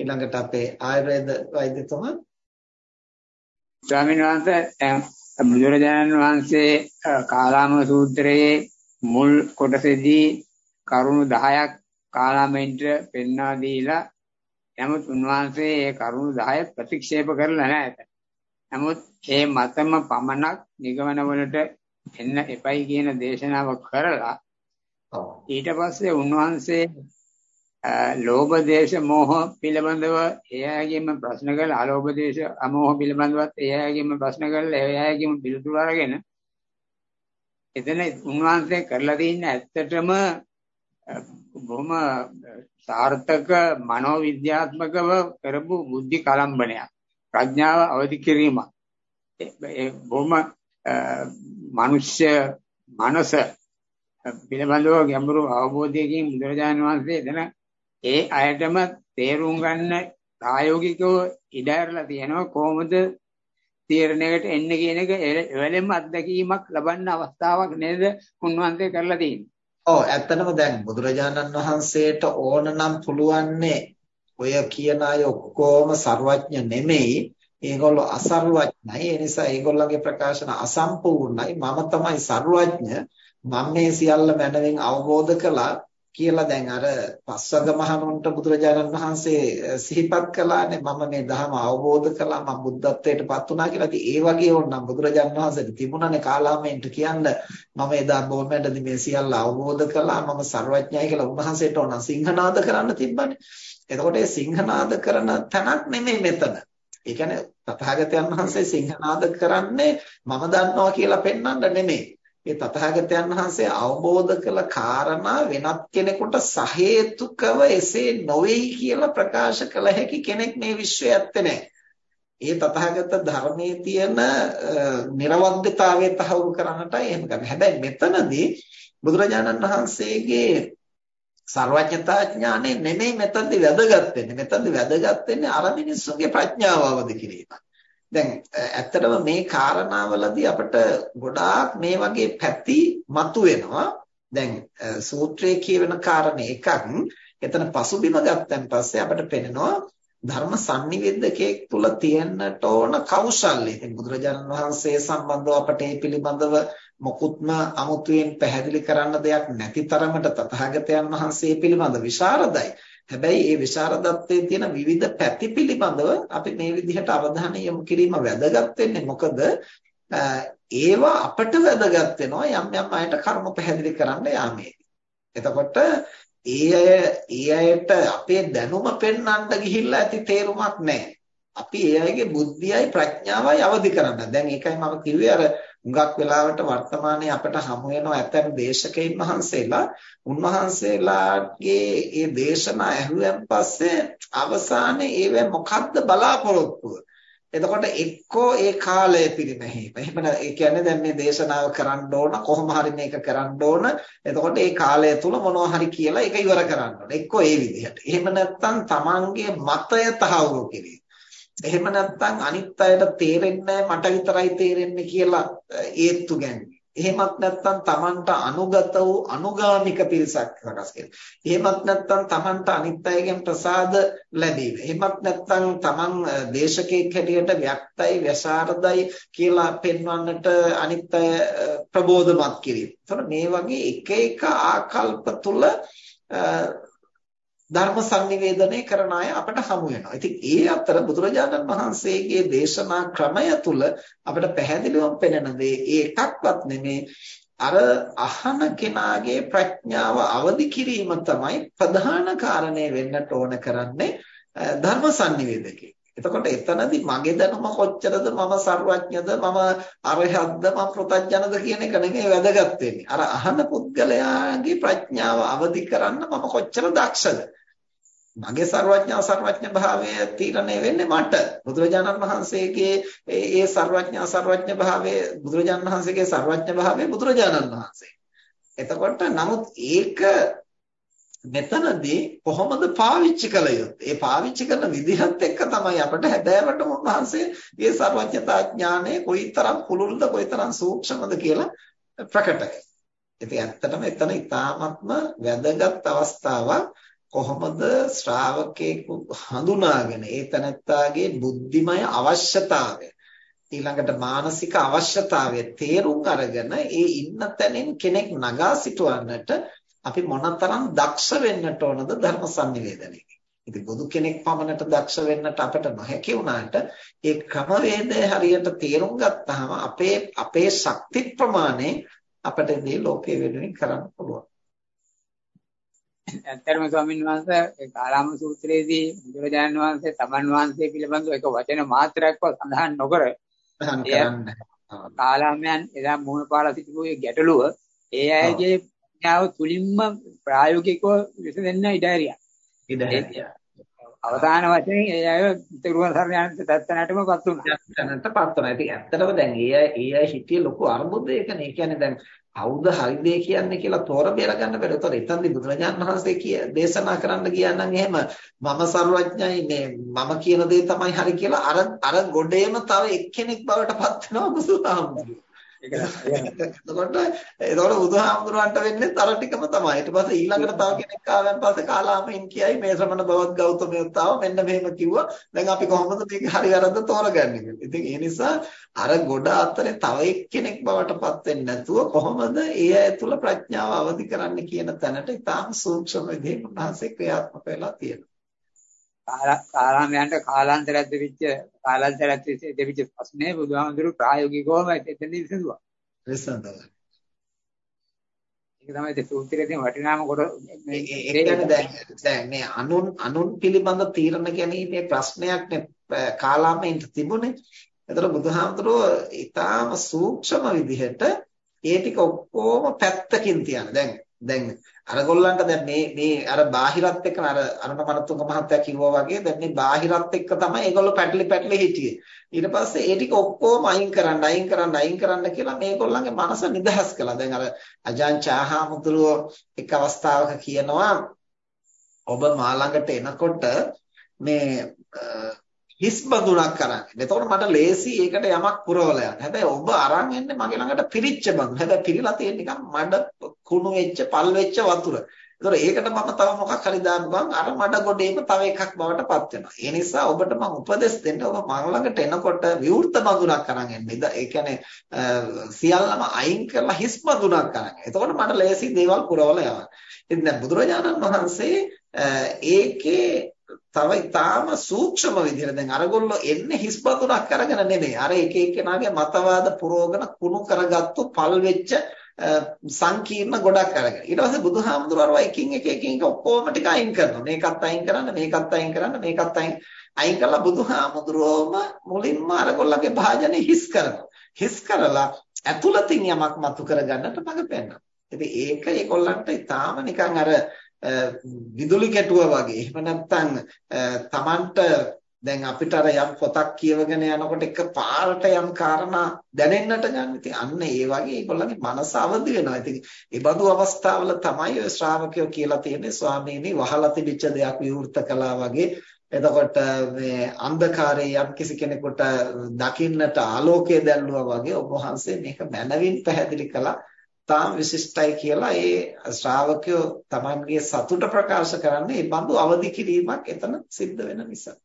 ඊළඟට අපේ ආයුර්වේද වෛද්‍යතුමා ස්වාමීන් වහන්සේ බුදුරජාණන් වහන්සේ කාලාම සූත්‍රයේ මුල් කොටසේදී කරුණු 10ක් කාලාමෙන්ට පෙන්වා දීලා නමුත් උන්වහන්සේ ඒ කරුණු 10 ප්‍රතික්ෂේප කරලා නැහැ. නමුත් ඒ මතම පමණක් නිගමන වලට එන්න එපයි කියන දේශනාව කරලා ඊට පස්සේ උන්වහන්සේ ලෝභ දේශ මොහ පිළිබඳව එයාගෙම ප්‍රශ්න කරලා අලෝභ දේශ අමෝහ පිළිබඳවත් එයාගෙම ප්‍රශ්න කරලා එයාගෙම පිළිතුරු අරගෙන එතන උන්වහන්සේ කරලා තියෙන ඇත්තටම බොහොම සාර්ථක මනෝවිද්‍යාත්මකව කරපු බුද්ධි කලම්බනයක් ප්‍රඥාව අවදි කිරීමක් ඒ බොහොම මිනිස්ය මනස පිළිබඳව ගැඹුරු අවබෝධයකින් බුදුරජාණන් වහන්සේ එතන ඒ අයටම තේරුම් ගන්න ප්‍රායෝගිකව ඉඩහැරලා තියෙනවා. කොහොමද තීරණයකට එන්නේ කියන එක එවලෙම අත්දැකීමක් ලබන්න අවස්ථාවක් නේද උන්වහන්සේ කරලා තියෙන්නේ. ඔව් ඇත්තටම දැන් බුදුරජාණන් වහන්සේට ඕන නම් පුළුවන්නේ ඔය කියන අය ඔක්කොම ਸਰවඥ නෙමෙයි. ඒගොල්ලෝ අසර්වඥයි. ඒ නිසා ඒගොල්ලන්ගේ ප්‍රකාශන අසම්පූර්ණයි. මම තමයි ਸਰවඥ මම මේ සියල්ල මනමින් අවබෝධ කළා. කියලා දැන් අර පස්වග මහණුන්ට බුදුරජාණන් වහන්සේ සිහිපත් කළානේ මම මේ ධර්ම අවබෝධ කළා මම බුද්ධත්වයට පත් වුණා කියලා. ඉතින් ඒ වගේ ඕනනම් බුදුරජාණන් වහන්සේට තිබුණානේ කාලාමයෙන්ට කියන්න මම එදා බොමැඩදී මේ සියල්ල අවබෝධ කළා මම ਸਰවඥයි කියලා උන්වහන්සේට ඕන සිංහනාද කරන්න තිබ්බනේ. එතකොට ඒ සිංහනාද කරන තැනක් නෙමෙයි මෙතන. ඒ කියන්නේ තථාගතයන් වහන්සේ සිංහනාද කරන්නේ මම දන්නවා කියලා පෙන්වන්න නෙමෙයි. ඒ තථාගතයන් වහන්සේ අවබෝධ කළ කාරණා වෙනත් කෙනෙකුට සහේතුකව එසේ නොවේයි කියලා ප්‍රකාශ කළ හැකි කෙනෙක් මේ විශ්වයේ ඇත්තේ නැහැ. ඒ තථාගත ධර්මයේ තියෙන නිර්වද්‍යතාවය තහවුරු කරන්නටයි එහෙම කරන්නේ. හැබැයි මෙතනදී බුදුරජාණන් වහන්සේගේ සර්වඥතා ඥානෙ නෙමෙයි මෙතනදී වැදගත් වෙන්නේ. මෙතනදී වැදගත් වෙන්නේ අර මිනිස්සුගේ ප්‍රඥාව අවදි කිරීමයි. දැන් ඇත්තටම මේ කාරණාවලදී අපිට ගොඩාක් මේ වගේ පැති මතුවෙනවා. දැන් සූත්‍රයේ කියවෙන කාරණේ එකක්. එතන පසුබිම ගත්තන් පස්සේ අපිට පේනවා ධර්ම sanniveddakek තුල තියෙන්නට ඕන කෞශල්‍ය. ඉතින් බුදුරජාණන් වහන්සේ සම්බන්ධව අපට මේ පිළිබඳව මොකුත්ම අමුතුවෙන් පැහැදිලි කරන්න දෙයක් නැති තරමට තථාගතයන් වහන්සේ පිළිබඳ විශාරදයි. හැබැයි මේ විශාරදත්වයේ තියෙන විවිධ පැති පිළිබඳව අපි මේ විදිහට අවධානය යොමු කිරීම වැදගත් වෙන්නේ මොකද ඒවා අපට වැදගත් වෙනවා යම් යම් අයට කර්ම පැහැදිලි කරන්න යාමේදී. එතකොට ඒ අය ඒ අයට අපේ දැනුම පෙන්වන්න ගිහිල්ලා ඇති තේරුමක් නැහැ. අපි ඒ අයගේ බුද්ධියයි ප්‍රඥාවයි අවදි කරන්න. දැන් ඒකයි මම කිව්වේ අර හුඟක් වෙලාවට වර්තමානයේ අපට හමු වෙන ඇතැම් දේශකයන් වහන්සේලා උන්වහන්සේලාගේ ඒ දේශනා ඇහුවෙන් පස්සේ අවසානයේ ඒවෙ මොකද්ද බලාපොරොත්තුව එතකොට එක්කෝ ඒ කාලය පිරිමැහීම. එහෙම ඒ කියන්නේ දැන් මේ දේශනාව කරන්න ඕන කොහොම හරි මේක කරන්න ඕන. එතකොට ඒ කාලය තුල මොනවා හරි කියලා ඒක ඉවර කරන්න ඕන. එක්කෝ ඒ විදිහට. එහෙම නැත්නම් Tamanගේ මතය තහවුරු කිරීම. එහෙම නැත්නම් අනිත් අයට තේරෙන්නේ මට විතරයි තේරෙන්නේ කියලා ඒත්තු ගැනීම. එහෙමත් නැත්නම් Tamanට අනුගත වූ අනුගාමික පිරිසක් සකස් කිරීම. එහෙමත් නැත්නම් Tamanට අනිත් අයගෙන් ප්‍රසාද ලැබීම. එහෙමත් නැත්නම් Taman දේශකයෙක් හැටියට ව්‍යක්තයි ව්‍යසාරදයි කියලා පෙන්වන්නට අනිත් අය ප්‍රබෝධමත් කිරීම. එතකොට මේ වගේ එක එක ආකල්ප තුල ධර්ම sannivedanaya කරන අය අපට හමු වෙනවා. ඉතින් ඒ අතර බුදුරජාණන් වහන්සේගේ දේශනා ක්‍රමය තුල අපිට පැහැදිලිවම පෙනෙන දේ ඒකක්වත් නෙමේ අර අහන කෙනාගේ ප්‍රඥාව අවදි කිරීම තමයි ප්‍රධාන කාරණේ වෙන්නට ඕන කරන්නේ ධර්ම sannivedakේ. එතකොට එතනදී මගේ දැනුම කොච්චරද මම සර්වඥද මම අරහත්ද මම ප්‍රත්‍යඥද කියන එක නෙමෙයි වැදගත් වෙන්නේ. අර අහන පුද්ගලයාගේ ප්‍රඥාව අවදි කරන්න මම කොච්චර දක්ෂද? මගේ ਸਰවඥා ਸਰවඥ භාවය තීරණය වෙන්නේ මට බුදුරජාණන් වහන්සේගේ ඒ ਸਰවඥා ਸਰවඥ භාවය බුදුරජාණන් වහන්සේගේ ਸਰවඥ භාවය බුදුරජාණන් වහන්සේ. එතකොට නමුත් ඒක මෙතනදී කොහොමද පාවිච්චි කළ යුත්තේ? ඒ පාවිච්චි කරන විදිහත් එක්ක තමයි අපිට හැබෑවට උන්වහන්සේ මේ ਸਰවඥතා ඥානය කොයිතරම් පුළුල්ද කොයිතරම් සූක්ෂමද කියලා ප්‍රකට කරනවා. ඉතින් ඇත්තටම එතන ඉතාමත්ම වැදගත් අවස්ථාවක් කොහොමද ශ්‍රාවකයෙකු හඳුනාගෙන ඒ තනත්තාගේ බුද්ධිමය අවශ්‍යතාවය ඊළඟට මානසික අවශ්‍යතාවය තේරුම් අරගෙන ඒ ඉන්න තැනින් කෙනෙක් නගා සිටවන්නට අපි මොනතරම් දක්ෂ වෙන්නට ඕනද ධර්ම sannivedanaya. ඉතින් බුදු කෙනෙක් පමණට දක්ෂ වෙන්නට අපට නොහැකි වුණාට ඒ ක්‍රමවේදය හරියට තේරුම් ගත්තාම අපේ අපේ ශක්ති ප්‍රමාණය අපට මේ ලෝකයේ වෙනුවෙන් කරන්න පුළුවන්. ඇත්තටම ස්වාමීන් වහන්සේ ඒ කාලාම සූත්‍රයේදී බුදුරජාණන් වහන්සේ තමන් වහන්සේ පිළිබඳව එක වචන මාත්‍රයක්වත් සඳහන් නොකර කාලාමයන් එදා මුණ පාලා සිටිපු ගැටලුව ඒ අයගේ ඥාව තුලින්ම ප්‍රායෝගිකව විසඳෙන්න ඉඩ ඇරියා. ඉඩ ඇරියා. අවසාන වශයෙන් ඒ අය තිරුවන් සරණ යන තත්ත්වයටමපත් වුණා. තත්ත්වයටපත් වුණා. ඉතින් ඇත්තටම දැන් ඒ අය ඒ අය හිටියේ ලොකු අර්බුදයකනේ. ඒ කියන්නේ දැන් කවුද හරිද කියන්නේ කියලා තෝර බේර ගන්න බැහැ. ඒතකොට එතනදී බුදුරජාණන් වහන්සේ කිය දේශනා කරන්න ගියා නම් එහෙම මම සර්වඥයි මේ මම කියන දේ තමයි හරි කියලා අර අර ගොඩේම තව එක්කෙනෙක් බවට පත් වෙනවා බුදුහාමුදුරුවෝ. එතකොට එතකොට බුදුහාමුදුරන්ට වෙන්නේ තර ටිකම තමයි. ඊට පස්සේ ඊළඟට තව කෙනෙක් ආවන් පස්සේ කාලාමෙන් කියයි මේ ශ්‍රමණ බවත් ගෞතමයෝත් ආව මෙන්න මෙහෙම කිව්වා. දැන් අපි කොහොමද මේක හරි වැරද්ද තෝරගන්නේ කියලා. ඉතින් ඒ නිසා අර ගොඩ අතරේ තව එක්කෙනෙක් බවට පත් වෙන්නේ නැතුව කොහොමද ඒ අය තුල ප්‍රඥාව අවදි කරන්න කියන තැනට ඉතාම සූක්ෂම විදිහට උන්වහන්සේ ක්‍රියාත්මක වෙලා තියෙනවා. කාලාමයන්ට කාලාන්තරයක් දෙවිච්ච කාලාන්තරයක් දෙවිච්ච ප්‍රශ්නේ බුදුහාමුදුරු ප්‍රායෝගිකවම එතෙන්දී විසඳුවා. විසඳුවා. ඒක තමයි ඒ සූත්‍රයේ වටිනාම කොට මේ අනුන් අනුන් පිළිබඳ තීරණ ගැනීමේ ප්‍රශ්නයක් නේ කාලාමෙන්ට තිබුණේ. ඒතර බුදුහාමුදුරුවෝ ඊටාම සූක්ෂම විදිහට ඒ ටික ඔක්කොම පැත්තකින් තියන. දැන් දැන් අරගොල්ලන්ට දැන් මේ මේ අර බාහිරත් එක්ක අර අරුණ මනතුංග මහත්තයා කිව්වා වගේ දැන් මේ බාහිරත් එක්ක තමයි ඒගොල්ලෝ පැටලි පැටලි හිටියේ. ඊට පස්සේ ඒ ටික ඔක්කොම අයින් කරන්න අයින් කරන්න අයින් කරන්න කියලා මේගොල්ලන්ගේ මනස නිදහස් කළා. දැන් අර අජාන් චාහාමුදුරුව එක් අවස්ථාවක කියනවා ඔබ මා ළඟට එනකොට මේ හිස් බඳුනක් අරන්. එතකොට මට ලේසි ඒකට යමක් පුරවලා යන්න. හැබැයි ඔබ අරන් එන්නේ මගේ ළඟට පිරිච්ච බඳුන. හැබැයි පිරීලා තියෙන නිකන් මඩ කුණු වෙච්ච, පල් වෙච්ච වතුර. ඒතකොට ඒකට මම තව මොකක් හරි දාන්න ගමන් අර මඩ ගොඩේම තව එකක් බවට පත් වෙනවා. ඒ නිසා ඔබට මම උපදෙස් දෙන්න ඔබ මම ළඟට එනකොට විවෘත බඳුනක් අරන් එන්න. ඒ කියන්නේ සියල්ලම අයින් කරලා හිස් බඳුනක් අරන්. එතකොට මට ලේසි දේවල් පුරවලා යවන්න. ඉතින් දැන් බුදුරජාණන් වහන්සේ ඒකේ තව ඊටාම සූක්ෂම විදිහට දැන් අරගොල්ලෝ එන්නේ හිස් බඳුනක් අරගෙන නෙමෙයි. අර එක එක්කෙනාගේ මතවාද පුරෝගන කුණු කරගත්තු පල් වෙච්ච සංකීර්ණ ගොඩක් අරගෙන. ඊට පස්සේ බුදුහාමුදුරුවෝ එකින් එක එකින් එක ඔක්කොම ටික අයින් කරනවා. මේකත් අයින් කරන්න, මේකත් අයින් කරන්න, මේකත් අයින් අයින් කරලා බුදුහාමුදුරුවෝම මුලින්ම අරගොල්ලගේ භාජනේ හිස් කරනවා. හිස් කරලා ඇතුළතින් යමක් මතු කරගන්නට මඟ පෙන්වනවා. ඉතින් ඒක ඒගොල්ලන්ට ඊටාම නිකන් අර විදුලි කැටුව වගේ. එහෙම නැත්නම් Tamanට දැන් අපිට අර යම් පොතක් කියවගෙන යනකොට එක පාරට යම් කාරණා දැනෙන්නට ගන්න. ඉතින් අන්න ඒ වගේ ඒගොල්ලන්ගේ මනස අවදි වෙනවා. ඉතින් ඒ බඳු අවස්ථාවල තමයි ඔය ශ්‍රාවකයෝ කියලා තියෙන්නේ ස්වාමීනි වහලා තිබිච්ච දෙයක් විවෘත කළා වගේ. එතකොට මේ අන්ධකාරයේ යම් කිසි කෙනෙකුට දකින්නට ආලෝකය දැල්ලුවා වගේ ඔබ වහන්සේ මේක මනවින් පැහැදිලි කළා. තාම විශිෂ්ටයි කියලා ඒ ශ්‍රාවකයෝ Tamanගේ සතුට ප්‍රකාශ කරන්නේ මේ බඳු අවදි කිරීමක් එතන සිද්ධ වෙන නිසා.